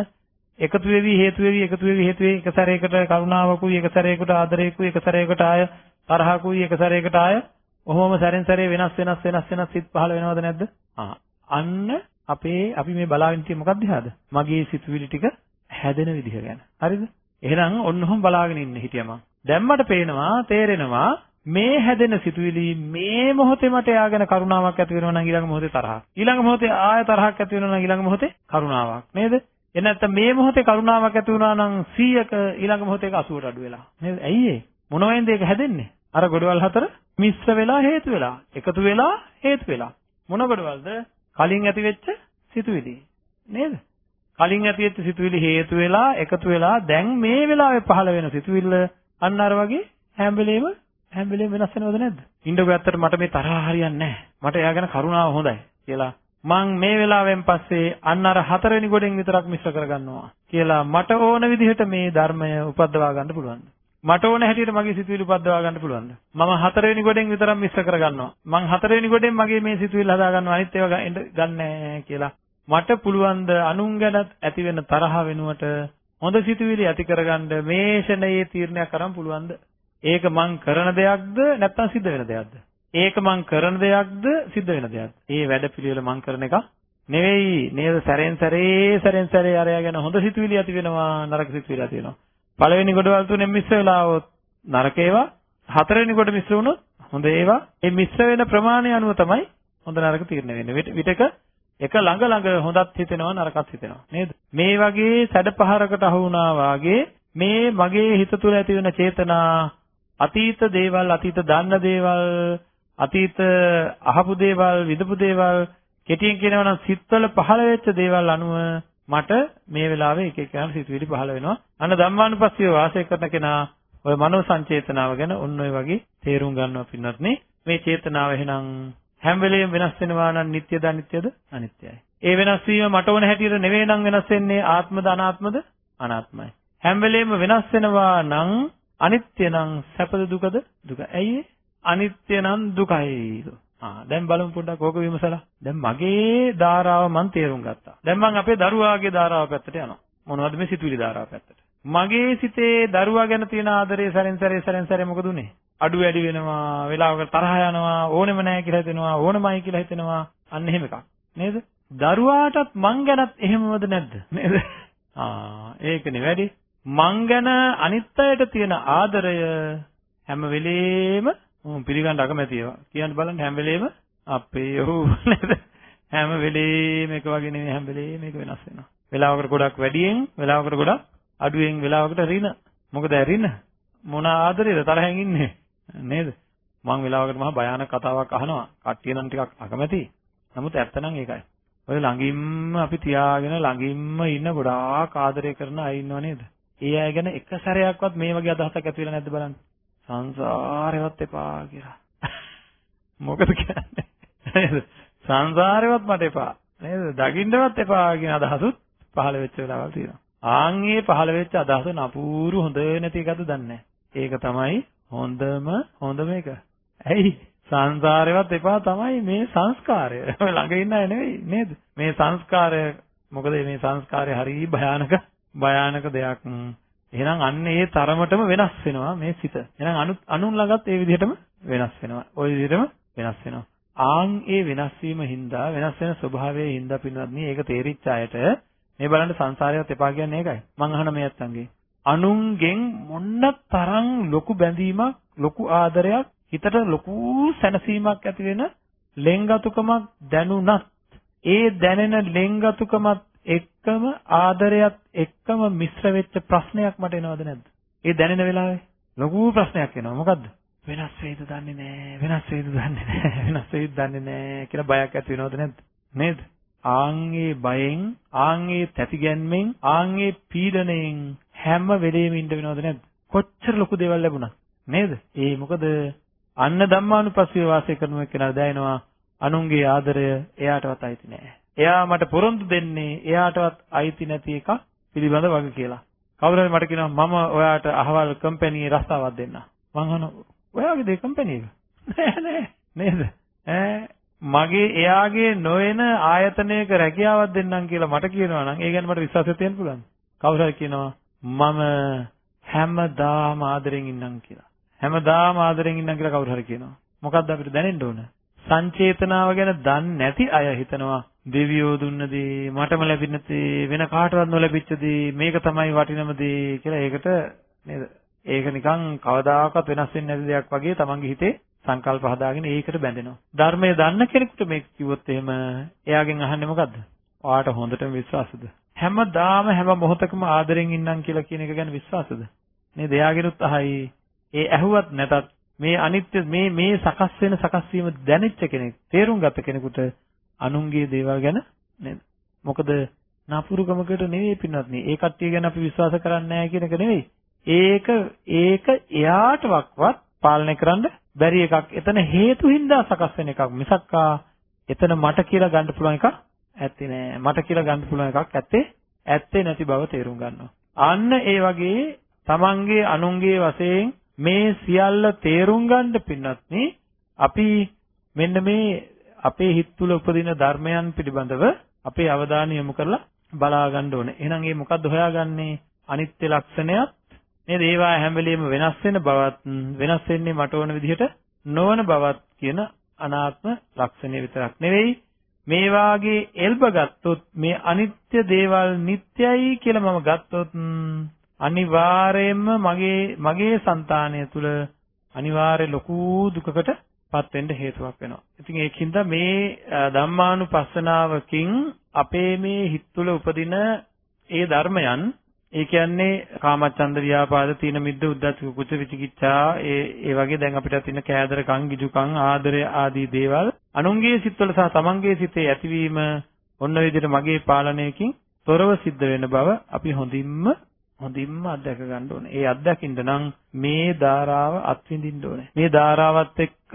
එකතු වෙවි හේතු වෙවි එකතු වෙවි හේතු වෙවි එක සැරයකට කරුණාවකුයි එක සැරයකට ආදරයකුයි එක සැරයකට ආය තරහකුයි එක සැරයකට ආය ඔහොම සැරෙන් සැරේ වෙනස් වෙනස් වෙනස් වෙනස් සිත් පහළ වෙනවද නැද්ද? ආ අන්න අපේ අපි මේ බලාගෙන තියෙන්නේ මොකක්ද දිහාද? මගේ සිතුවිලි ටික හැදෙන විදිහ ගැන. හරිද? එහෙනම් ඔන්නෝම බලාගෙන ඉන්න හිටියම. දැන් මට පේනවා තේරෙනවා මේ හැදෙන සිතුවිලි මේ මොහොතේ මට එයාගෙන කරුණාවක් ඇති වෙනවා නම් ඊළඟ මොහොතේ තරහක්. ඊළඟ මොහොතේ ආය තරහක් ඇති වෙනවා නම් ඊළඟ මොහොතේ කරුණාවක්. නේද? එහෙනම් නැත්නම් මේ මොහොතේ කරුණාවක් ඇති වුණා නම් 100ක ඊළඟ මොහොතේ 80ට අඩු වෙලා. නේද? ඇයි ඒ? මොනවෙන්ද ඒක හැදෙන්නේ? අර ගොඩවල් හතර මිශ්‍ර වෙලා හේතු වෙලා, එකතු වෙලා හේතු වෙලා. මොන ගොඩවල්ද? කලින් ඇති වෙච්ච සිතුවිලි. නේද? කලින් ඇති වෙච්ච සිතුවිලි හේතු වෙලා, එකතු වෙලා දැන් මේ වෙලාවේ පහළ වෙන සිතුවිල්ල අන්න අර වගේ හැම වෙලෙම හැම වෙලේම වෙනස් වෙනවද නැද්ද? ඉන්ඩෝගේ ඇත්තට මට මේ තරහ හරියන්නේ නැහැ. මට එයා ගැන කරුණාව හොඳයි කියලා මං මේ වෙලාවෙන් පස්සේ අන්න අර හතරවෙනි ගොඩෙන් විතරක් මිශ්‍ර කරගන්නවා කියලා මට ඕන විදිහට මේ ධර්මය උපද්දවා ගන්න පුළුවන්ද? මට ඕන හැටියට මගේ සිතුවිලි උපද්දවා ගන්න පුළුවන්ද? මම හතරවෙනි ගොඩෙන් විතරක් මිශ්‍ර කරගන්නවා. මං හතරවෙනි ගොඩෙන් මගේ මේ සිතුවිලි හදා ගන්නවා අනිත් ඒවා ගන්නෑ කියලා. මට පුළුවන් ද අනුන් ගැන ඇති වෙන තරහ වෙනුවට හොඳ සිතුවිලි ඇති කරගන්න මේ ෂණයේ තීරණයක් අරන් පුළුවන්ද? ඒක මං කරන දෙයක්ද නැත්නම් සිද්ධ වෙන දෙයක්ද? ඒක මං කරන දෙයක්ද සිද්ධ වෙන දෙයක්ද? ඒ වැඩපිළිවෙල මං කරන එක නෙවෙයි නේද සැරෙන් සැරේ සැරෙන් සැරේ අරයා ගැන හොඳ සිතුවිලි ඇති වෙනවා නරක සිතුවිලි ඇති වෙනවා. පළවෙනි කොටවල් තුනෙන් මිශ්‍ර වෙලා આવොත් නරක ඒවා හතරවෙනි කොට මිශ්‍ර වුණොත් හොඳ ඒවා ඒ මිශ්‍ර වෙන ප්‍රමාණය අනුව තමයි හොඳ නරක තීරණය වෙන්නේ. විතක එක ළඟ ළඟ හොඳත් හිතෙනවා නරකත් හිතෙනවා නේද? මේ වගේ සැඩපහරකට අහු වුණා වාගේ මේ මගේ හිත තුළ ඇති වෙන චේතනා අතීත දේවල් අතීත දන්න දේවල් අතීත අහපු දේවල් විදපු දේවල් කෙටියෙන් කියනවා නම් සිත්වල පහළ වෙච්ච දේවල් අනුව මට මේ වෙලාවේ එක එක යන සිතුවිලි පහළ වෙනවා. අන්න ධම්මානුපස්සීව වාසය කරන කෙනා ඔය මනෝ සංචේතනාව ගැන ඔන්න ඔය වගේ තේරුම් ගන්නවා පින්නත් මේ චේතනාව එහෙනම් හැම වෙලෙම වෙනස් වෙනවා නම් නිට්ටයද අනිත්‍යද අනිත්‍යයි. ඒ වෙනස් වීම මට ඕන හැටියට නෙවෙයි නම් වෙනස් වෙන්නේ ආත්මද අනාත්මද අනාත්මයි. හැම වෙලෙම වෙනස් වෙනවා නම් අනිත්‍ය නම් සැපද දුකද? දුක. ඇයි අනිත්‍ය නම් දුකයි. ආ දැන් බලමු පොඩ්ඩක් ඕක විමසලා. දැන් මගේ ධාරාව මම තේරුම් ගත්තා. දැන් මම අපේ දරුවාගේ ධාරාව පැත්තට යනවා. මොනවද මේ සිතුවිලි ධාරාව පැත්තට? මගේ සිතේ දරුවා ගැන තියෙන ආදරය සැරෙන් සැරේ සැරෙන් සැරේ මොකද උනේ? අඩු වැඩි වෙනවා, වෙලාවකට තරහ යනවා, ඕනෙම නැහැ කියලා හිතෙනවා, ඕනමයි කියලා හිතෙනවා. අන්න එහෙම එකක්. නේද? දරුවාටත් මං ගැනත් එහෙමවද නැද්ද? නේද? ආ ඒකනේ වැඩි. මං ගැන අනිත් අයට තියෙන ආදරය හැම වෙලේම උන් පිළිගන්න අකමැති ඒවා. කියන්න බලන්න හැම වෙලේම අපේ ඔව් නේද? හැම වෙලේම එක වගේ නෙමෙයි හැම වෙලේම මේක වෙනස් වෙනවා. වෙලාවකට ගොඩක් වැඩියෙන්, වෙලාවකට ගොඩක් අඩුවෙන්, වෙලාවකට රින. මොකද රින? මොන ආදරේද තරහෙන් ඉන්නේ? නේද? මං වෙලාවකට මහා භයානක කතාවක් අහනවා. කට්ටිය නම් ටිකක් අකමැති. නමුත් ඇත්ත නම් ඒකයි. ඔය ළඟින්ම අපි තියාගෙන ළඟින්ම ඉන්න ගොඩාක් ආදරය කරන අය ඉන්නව නේද? ඒ අය ගැන එක සැරයක්වත් මේ වගේ අදහසක් ඇති වෙලා නැද්ද බලන්න. සංසාරේවත් එපා කියලා. මොකද කියන්නේ? නේද? සංසාරේවත් මට එපා. නේද? දකින්නවත් එපා කියන අදහසුත් පහළ වෙච්ච වෙලාවල් තියෙනවා. ආන්ගේ පහළ වෙච්ච අදහස නපුරු හොඳ නැති එකද දන්නේ ඒක තමයි හොඳම හොඳම එක. ඇයි? සංසාරේවත් එපා තමයි මේ සංස්කාරය. ළඟ ඉන්න අය නෙවෙයි නේද? මේ සංස්කාරය මොකද මේ සංස්කාරය හරි භයානක භයානක දෙයක්. එහෙනම් අන්න ඒ තරමටම වෙනස් වෙනවා මේ සිත. එහෙනම් අනු අනුන් ළඟත් ඒ විදිහටම වෙනස් වෙනවා. ওই විදිහටම වෙනස් වෙනවා. ආන් ඒ වෙනස් වීම හින්දා වෙනස් වෙන ස්වභාවයේ හින්දා පින්වත්නි ඒක තේරිච්ච අයට මේ බලන්න සංසාරයත් එපා කියන්නේ ඒකයි. මං අහන මේ අත්තන්ගේ. අනුන්ගෙන් මොන්න තරම් ලොකු බැඳීමක් ලොකු ආදරයක් හිතට ලොකු සැනසීමක් ඇති වෙන ලෙන්ගතුකමක් දැනුණත් ඒ දැනෙන ලෙන්ගතුකමත් එක්කම ආදරයත් එක්කම මිශ්‍ර වෙච්ච ප්‍රශ්නයක් මට එනවද නැද්ද? ඒ දැනෙන වෙලාවේ ලොකු ප්‍රශ්නයක් එනවා. මොකද්ද? වෙනස් වෙයිද දන්නේ නැහැ. වෙනස් වෙයිද දන්නේ නැහැ. වෙනස් වෙයිද දන්නේ නැහැ කියලා බයක් ඇති වෙනවද නැද්ද? නේද? ආන්ගේ බයෙන්, ආන්ගේ තැතිගැන්මෙන්, ආන්ගේ පීඩණයෙන් හැම වෙලෙම ඉන්න වෙනවද නැද්ද? කොච්චර ලොකු දේවල් ලැබුණා. නේද? ඒ මොකද අන්න ධම්මානුපස්සීව වාසය කරන කෙනා දැනෙනවා අනුන්ගේ ආදරය එයාටවත් අයිති නෑ. එයා මට පොරොන්දු දෙන්නේ එයාටවත් අයිති නැති එක පිළිබඳ වගේ කියලා. කවුරු හරි මට කියනවා මම ඔයාට අහවල් කම්පැනි රස්සාවක් දෙන්න. මං අහනවා ඔයාගේ දේ කම්පැනි එක. නෑ නෑ නේද? ඈ මගේ එයාගේ නොවන ආයතනයක රැකියාවක් දෙන්නම් කියලා මට කියනවා නම් ඒ ගැන මට විශ්වාසයක් තියෙන්න පුළුවන්. කවුරු හරි කියනවා මම හැමදාම ආදරෙන් ඉන්නම් කියලා. හැමදාම ආදරෙන් ඉන්නම් කියලා කවුරු හරි කියනවා. මොකද්ද අපිට දැනෙන්න ඕන? සංචේතනාව ගැන දන්නේ නැති අය හිතනවා දෙවියෝ දුන්න දේ මටම ලැබෙන දේ වෙන කාටවත් නොලැබිච්ච දේ මේක තමයි වටිනම දේ කියලා ඒකට නේද? ඒක නිකන් කවදාකවත් වෙනස් වෙන්නේ නැති දෙයක් වගේ තමන්ගේ හිතේ සංකල්ප හදාගෙන ඒකට බැඳෙනවා. ධර්මය දන්න කෙනෙකුට මේක කිව්වොත් එහෙම එයාගෙන් අහන්නේ මොකද්ද? ඔයාට හොඳටම විශ්වාසද? හැමදාම හැම මොහොතකම ආදරෙන් ඉන්නම් කියලා කියන එක ගැන විශ්වාසද? නේද? එයාගෙනුත් අහයි. ඒ ඇහුවත් නැතත් මේ අනිත්‍ය මේ මේ සකස් වෙන සකස් වීම දැනෙච්ච කෙනෙක් තේරුම් ගත කෙනෙකුට අනුන්ගේ දේවල් ගැන නේද මොකද නපුරුකමකට නෙවෙයි පින්වත්නි. ඒ කට්ටිය ගැන අපි විශ්වාස කරන්නේ නැහැ කියන එක නෙවෙයි. ඒක ඒක එයාටවත් පාලනය කරන්න බැරි එකක්. එතන හේතු හින්දා සකස් වෙන එකක්. මිසක්කා එතන මට කියලා ගන්න පුළුවන් එකක් ඇත්තේ නෑ මට කියලා ගන්න පුළුවන් එකක් ඇත්තේ ඇත්තේ නැති බව තේරුම් ගන්නවා. අන්න ඒ වගේ තමන්ගේ අනුන්ගේ වශයෙන් මේ සියල්ල තේරුම් ගන්න පින්නත්නි අපි මෙන්න මේ අපේ හිත තුළ උපදින ධර්මයන් පිළිබඳව අපේ අවධානය යොමු කරලා බලා ගන්න ඕනේ. එහෙනම් ඒ මොකද්ද හොයාගන්නේ? අනිත්‍ය ලක්ෂණයත් නේද? ඒවා හැම වෙලෙම වෙනස් වෙන බවත් වෙනස් වෙන්නේ මට ඕන විදිහට නොවන බවත් කියන අනාත්ම ලක්ෂණය විතරක් නෙවෙයි මේ වාගේ එල්බ ගත්තොත් මේ අනිත්‍ය දේවල් නිට්ටයයි කියලා මම ගත්තොත් අනිවාර්යයෙන්ම මගේ මගේ సంతානය තුල අනිවාර්ය ලොකු දුකකට පත් වෙන්න හේතුවක් වෙනවා. ඉතින් ඒකින්ද මේ ධම්මානුපස්සනාවකින් අපේ මේ හිත් තුළ උපදින ඒ ධර්මයන් ඒ කියන්නේ කාමච්ඡන්ද ව්‍යාපාද තීන මිද්ද උද්ධච්ච කුච්ච විචිකිච්ඡා ඒ ඒ වගේ දැන් අපිට තියෙන කෑදරකම් ගිජුකම් ආදරය ආදී දේවල් අනුන්ගේ සිත්වල සහ තමන්ගේ සිතේ ඇතිවීම ඔන්න විදිහට මගේ පාලනයකින් තොරව සිද්ධ වෙන බව අපි හොඳින්ම හොඳින්ම අත්දැක ගන්න ඕනේ. ඒ අත්දැකින්න නම් මේ ධාරාව අත්විඳින්න ඕනේ. මේ ධාරාවත් එක්ක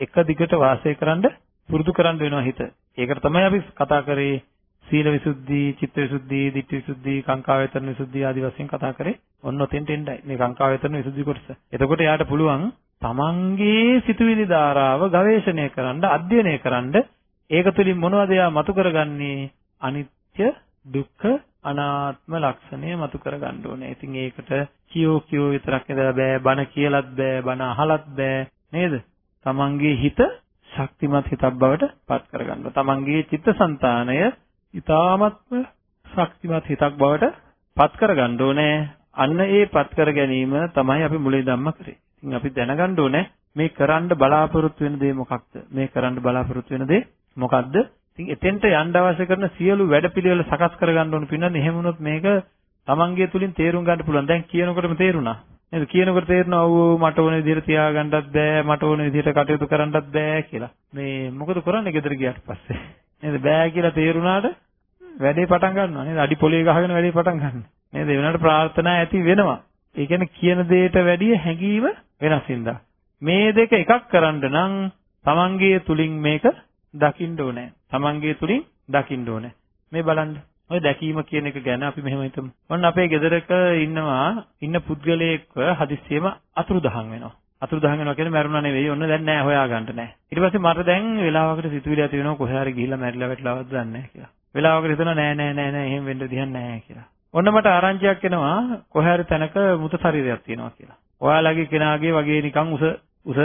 එක දිගට වාසය කරන්න පුරුදු කරන්න වෙනවා හිත. ඒකට තමයි අපි කතා කරේ සීල විසුද්ධි, චිත්ත විසුද්ධි, ditthi විසුද්ධි, කාංකා වේතරන විසුද්ධි ආදී වශයෙන් කතා කරේ. ඔන්න ඔතෙන්ට එන්නයි මේ කාංකා වේතරන විසුද්ධි කොටස. එතකොට යාට පුළුවන් තමන්ගේ සිතුවිලි ධාරාව ගවේෂණය කරන්න අධ්‍යයනය කරන්න ඒක තුලින් මොනවද එයා මතු කරගන්නේ අනිත්‍ය දුක්ඛ අනාත්ම ලක්ෂණය මතු කරගන්න ඕනේ. ඉතින් ඒකට කියෝ කියෝ විතරක් ඉඳලා බෑ බණ කියලත් බෑ බණ අහලත් බෑ නේද? තමන්ගේ හිත ශක්තිමත් හිතක් බවට පත් කරගන්න. තමන්ගේ චිත්තසංතානය ඊ타මත්ම ශක්තිමත් හිතක් බවට පත් කරගන්න ඕනේ. අන්න ඒ පත් කර ගැනීම තමයි අපි මුලින් ධම්ම කරේ. ඉතින් අපි දැනගන්න ඕනේ මේ කරන්න බලාපොරොත්තු වෙන දේ මොකක්ද? මේ කරන්න බලාපොරොත්තු වෙන දේ මොකක්ද? ඉතින් එතෙන්ට යන්න අවශ්‍ය කරන සියලු වැඩපිළිවෙල සකස් කරගන්න ඕන පින්නන්නේ එහෙම වුණොත් මේක තමන්ගේ තුලින් තේරුම් ගන්න පුළුවන්. දැන් කියනකොටම තේරුණා. නේද? කියනකොට තේරෙනවා ඔව් මට ඕන විදිහට තියාගන්නත් බෑ, මට ඕන විදිහට කටයුතු කරන්නත් බෑ කියලා. මේ මොකද කරන්නේ ගෙදර ගියාට පස්සේ? නේද? බෑ කියලා තේරුණාට වැඩේ පටන් ගන්නවා නේද? අඩි පොලේ ගහගෙන වැඩේ පටන් ගන්නවා. නේද? ඒ වෙනාට ප්‍රාර්ථනා ඇති වෙනවා. ඒ කියන්නේ කියන දෙයට වැඩිය හැඟීම වෙනස් වෙනදා. මේ දෙක එකක් කරන්න නම් තමන්ගේ තුලින් මේක දකින්න ඕනේ. තමන්ගේ තුලින් දකින්න ඕනේ. මේ බලන්න. ඔය දැකීම කියන එක ගැන අපි මෙහෙම හිතමු. ඔන්න අපේ ගෙදරක ඉන්නවා ඉන්න පුද්ගලයෙක්ව හදිස්සියෙම අතුරුදහන් වෙනවා. අතුරුදහන් වෙනවා කියන්නේ මැරුණා නෙවෙයි. ඔන්න දැන් නෑ හොයාගන්න නෑ. ඊට පස්සේ මට දැන් වෙලාවකට සිතුවිලි ඇති වෙනවා කොහේ හරි ගිහිල්ලා මැරිලා වැටලාවත් දන්නේ නෑ කියලා. වෙලාවකට හිතනවා නෑ නෑ නෑ නෑ එහෙම වෙන්න දෙයක් නෑ කියලා. ඔන්න මට ආරංචියක් එනවා කොහේ හරි තැනක මුත ශරීරයක් තියෙනවා කියලා. ඔයාලගේ කෙනාගේ වගේ නිකන් උස උස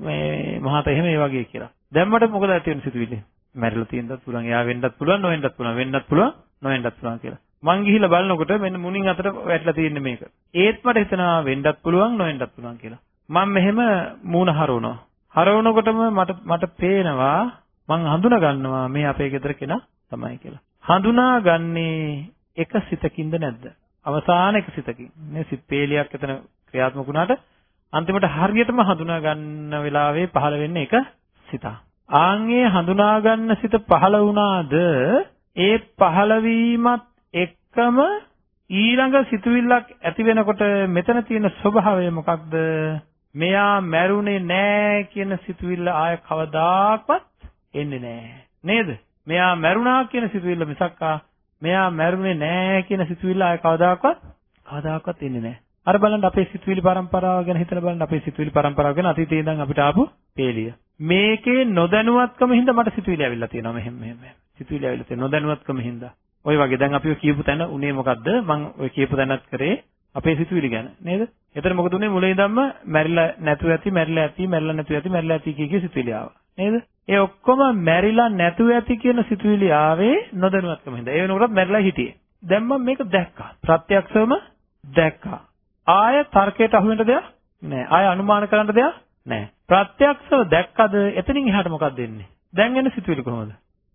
මේ මහත එහෙම ඒ වගේ කියලා. දැන් මට මොකද ඇති වෙන සිතුවිලි? මැරිලා තියෙන්නත් පුළුවන්, එයා වෙන්නත් පුළුවන්, නොවෙන්නත් පුළුවන්, වෙන්නත් පුළුවන්, නොවෙන්නත් පුළුවන් කියලා. මං ගිහිල්ලා බලනකොට මෙන්න මුණින් අතට වැටලා තියෙන්නේ මේක. ඒත් මට හිතෙනවා වෙන්නත් පුළුවන්, නොවෙන්නත් පුළුවන් කියලා. මම මෙහෙම මූණ හරවනවා. හරවනකොටම මට මට පේනවා මං හඳුනා ගන්නවා මේ අපේ ගෙදර කෙනා තමයි කියලා. හඳුනාගන්නේ එක සිතකින්ද නැද්ද? අවසාන එක සිතකින්. මේ සිත් පේලියක් එතන ක්‍රියාත්මක වුණාට අන්තිමට හරියටම හඳුනා ගන්න වෙලාවේ පහළ වෙන්නේ එක සිතක්. ආන්ගේ හඳුනා ගන්න සිත පහළ වුණාද ඒ පහළ වීමත් එක්කම ඊළඟ සිතුවිල්ලක් ඇති වෙනකොට මෙතන තියෙන ස්වභාවය මොකක්ද? මෙයා මැරුණේ නෑ කියන සිතුවිල්ල ආය කවදාකවත් එන්නේ නෑ. නේද? මෙයා මැරුණා කියන සිතුවිල්ල මිසක්කා මෙයා මැරුණේ නෑ කියන සිතුවිල්ල ආය කවදාකවත් කවදාකවත් එන්නේ නෑ. අර බලන්න අපේ සිතුවිලි පරම්පරාව ගැන හිතලා බලන්න අපේ සිතුවිලි පරම්පරාව ගැන අතීතයේ ඉඳන් අපිට ආපු පේලිය. මේකේ නොදැනුවත්කම හින්දා මට සිතුවිලි ඇවිල්ලා තියෙනවා මෙහෙම මෙහෙම. සිතුවිලි ඇවිල්ලා තියෙනවා නොදැනුවත්කම හින්දා. ওই වගේ දැන් අපි කියපු තැන උනේ මොකද්ද? මම ඔය කියපු තැනත් කරේ අපේ සිතුවිලි ගැන නේද? එතන මොකද උනේ මුලින් ඉඳන්ම මැරිලා නැතුව ඇති, මැරිලා ඇති, මැරිලා නැතුව ඇති, මැරිලා ඇති කිය කිය සිතුවිලි ආවා. නේද? ඒ ඔක්කොම මැරිලා නැතුව ඇති කියන සිතුවිලි ආවේ නොදැනුවත්කම හින්දා. ඒ වෙනකොටත් මැරිලා හිටියේ. දැන් මම මේක දැක්කා. ප්‍රත්‍යක්ෂවම දැක්කා. ආය තර්කයට අහු වෙන්න දෙයක් නෑ. ආය අනුමාන කරන්න දෙයක් නෑ. ප්‍රත්‍යක්ෂව දැක්කද එතනින් එහාට මොකක්ද වෙන්නේ? දැන් එන සිතුවිලි කොහොමද?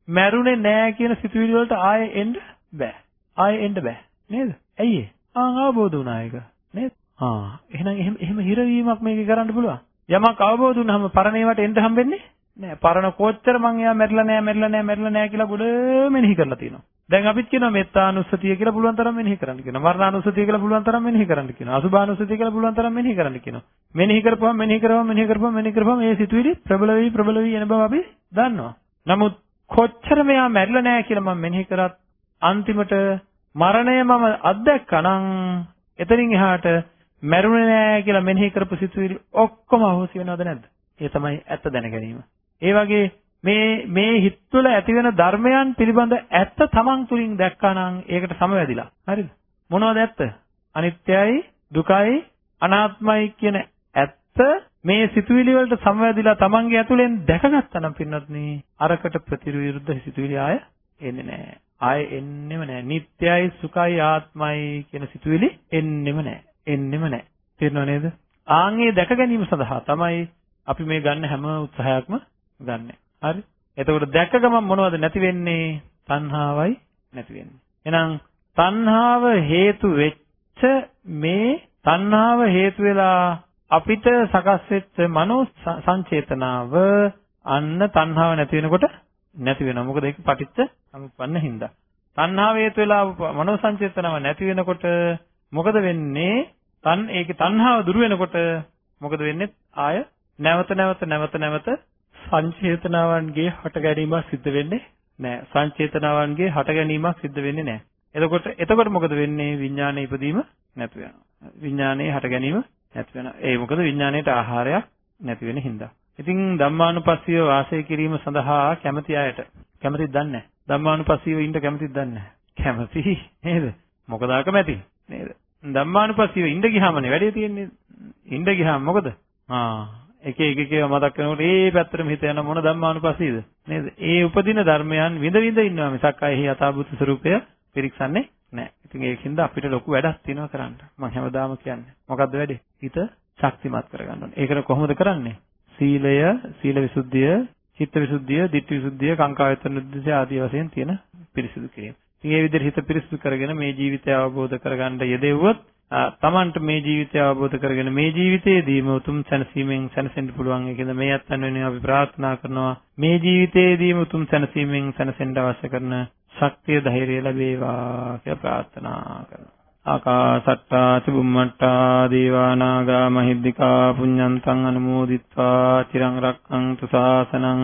මැරුණේ නෑ කියන සිතුවිලි වලට ආයෙ එන්න බෑ. ආයෙ එන්න බෑ. නේද? ඇයි ඒ? ආ අවබෝධ වුණා ඒක. නේද? ආ එහෙනම් එහෙම එහෙම හිරවීමක් මේකේ කරන්න පුළුවන්. යමක් අවබෝධ වුණාම පරණේවට එන්න හම්බෙන්නේ නෑ. පරණ කොච්චර මං එයා මැරිලා නෑ මැරිලා නෑ මැරිලා නෑ කියලා ගොඩ මෙනෙහි කරලා තියෙනවා. දැන් අපිත් කියනවා මෙත්තානුස්සතිය කියලා පුළුවන් තරම් මෙනෙහි කරන්න කියනවා. මරණානුස්සතිය කියලා පුළුවන් තරම් මෙනෙහි කරන්න කියනවා. අසුභානුස්සතිය කියලා පුළුවන් තරම් මෙනෙහි කරන්න කියනවා. මෙනෙහි කරපුවම මෙනෙහි කරපුවම මෙනෙහි කරපුවම මෙනෙහි කරපුවම මේ සිතුවිලි ප්‍රබල වෙයි ප්‍රබල වෙයි යන බව අපි දන්නවා. නමුත් කොච්චර මෙයා මැරිලා නැහැ කියලා මම මෙනෙහි කරත් අන්තිමට මරණය මම අත්දැක්කා නම් එතනින් එහාට මැරුණේ නැහැ කියලා මෙනෙහි කරපු සිතුවිලි ඔක්කොම අහෝසි වෙනවද නැද්ද? ඒ තමයි ඇත්ත දැන ගැනීම. ඒ වගේ මේ මේ හිත තුළ ඇතිවෙන ධර්මයන් පිළිබඳ ඇත්ත තමන් තුලින් දැක්කා නම් ඒකට සමවැදිලා. හරිද? මොනවද ඇත්ත? අනිත්‍යයි, දුකයි, අනාත්මයි කියන ඇත්ත මේ සිතුවිලි වලට සමවැදිලා තමන්ගේ ඇතුලෙන් දැකගත්තා නම් පින්වත්නි අරකට ප්‍රතිවිරුද්ධ සිතුවිලි ආය එන්නේ නැහැ. ආය එන්නෙම නැහැ. නිට්ටයයි, සුඛයි, ආත්මයි කියන සිතුවිලි එන්නෙම නැහැ. එන්නෙම නැහැ. තේරෙනව නේද? ආන්ගේ දැක ගැනීම සඳහා තමයි අපි මේ ගන්න හැම උත්සාහයක්ම ගන්නෙ. හරි? එතකොට දැක්ක ගමන් මොනවද නැති වෙන්නේ? තණ්හාවයි නැති වෙන්නේ. එහෙනම් තණ්හාව හේතු වෙච්ච මේ තණ්හාව හේතු වෙලා අපිට සකස් වෙච්ච මනෝ සංචේතනාව අන්න තණ්හාව නැති වෙනකොට නැති වෙනවා. මොකද ඒක පටිච්ච සමුප්පන්න හින්දා. තණ්හාව හේතු වෙලා මනෝ සංචේතනාව නැති වෙනකොට මොකද වෙන්නේ? තන් ඒකේ තණ්හාව දුරු වෙනකොට මොකද වෙන්නේ? ආය නැවත නැවත නැවත නැවත සංචේතනාවන්ගේ හට ගැනීමක් සිද්ධ වෙන්නේ නැහැ. සංචේතනාවන්ගේ හට ගැනීමක් සිද්ධ වෙන්නේ නැහැ. එතකොට එතකොට මොකද වෙන්නේ? විඥානයේ ඉදීම නැතු වෙනවා. විඥානයේ හට ගැනීම නැති වෙනවා. ඒ මොකද විඥාණයට ආහාරයක් නැති වෙන හින්දා. ඉතින් ධම්මානුපස්සීව වාසය කිරීම සඳහා කැමති අයට කැමතිද දන්නේ නැහැ. ධම්මානුපස්සීව ඉන්න කැමතිද දන්නේ නැහැ. කැමති නේද? මොකද අකමැති නේද? ධම්මානුපස්සීව ඉන්න ගියාමනේ වැඩේ තියෙන්නේ. ඉන්න ගියාම මොකද? ආ එක එක එක මතක් කරනකොට ඒ පැත්තටම හිත යන මොන ධම්මානුපස්සීද නේද? ඒ උපදින ධර්මයන් විඳ විඳ ඉන්නවා මිසක් අයෙහි යථාභූත ස්වરૂපය පිරික්සන්නේ නැහැ. ඉතින් ඒකින්ද අපිට ලොකු වැඩක් තියෙනවා කරන්න. මම හැමදාම කියන්නේ. මොකද්ද වැඩේ? හිත ශක්තිමත් කරගන්න ඕනේ. ඒකට කොහොමද කරන්නේ? සීලය, සීල විසුද්ධිය, චිත්ත විසුද්ධිය, ditthi විසුද්ධිය, කාංකායතන විසුද්ධිය ආදී වශයෙන් තියෙන පිරිසිදු කිරීම. ඉතින් මේ විදිහට හිත පිරිසිදු කරගෙන මේ ජීවිතය අවබෝධ කරගන්න යෙදෙව්වොත් තමන්ට මේ ජීවිතය අවබෝධ කරගෙන මේ ජීවිතයේදීම උතුම් සැනසීමෙන් සැනසෙන්න පුළුවන්. ඒකෙන්ද මේ අත්යන් වෙනුවෙන් අපි ප්‍රාර්ථනා කරනවා මේ ජීවිතයේදීම උතුම් සැනසීමෙන් සැනසෙන්න අවශ්‍ය කරන ශක්තිය ධෛර්යය ලැබේවා කියලා ප්‍රාර්ථනා කරනවා. ආකාසට්ටා චුම්මට්ටා දේවා නාග මහිද්దికා පුඤ්ඤන්තං අනුමෝදිත්වා චිරං රක්ඛන්තු ශාසනං